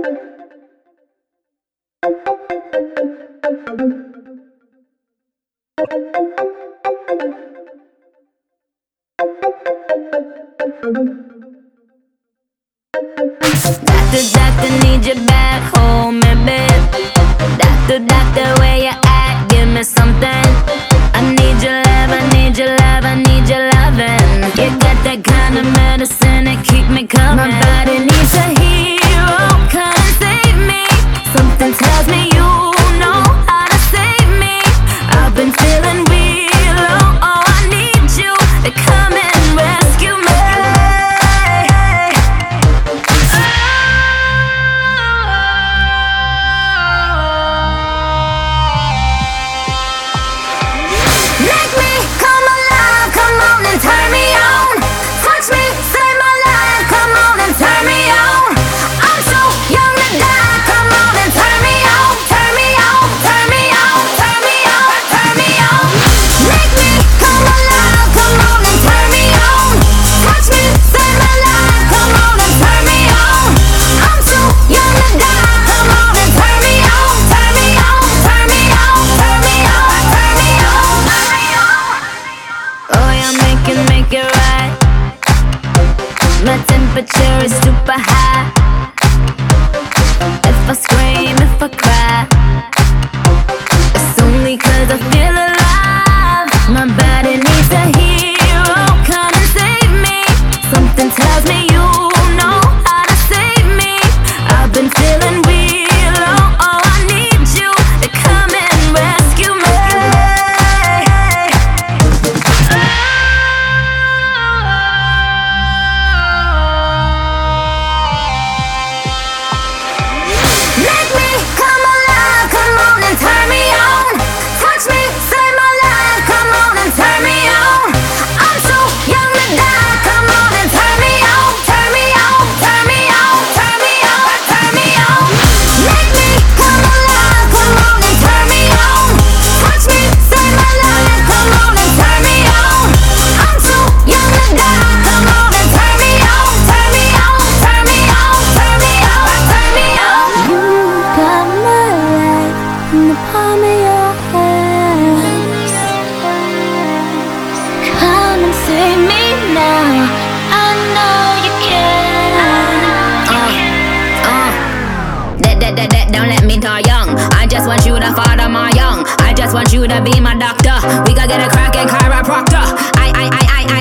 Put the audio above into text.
Doctor, doctor, need you back home in bed. Doctor, doctor, where you at? Give me something. I need your love, I need your love, I need your loving. You got that kind of medicine that keep me coming. My body needs a My temperature is super high. just want you to father my young. I just want you to be my doctor. We gotta get a crack and chiropractor. I, I, I, I, I.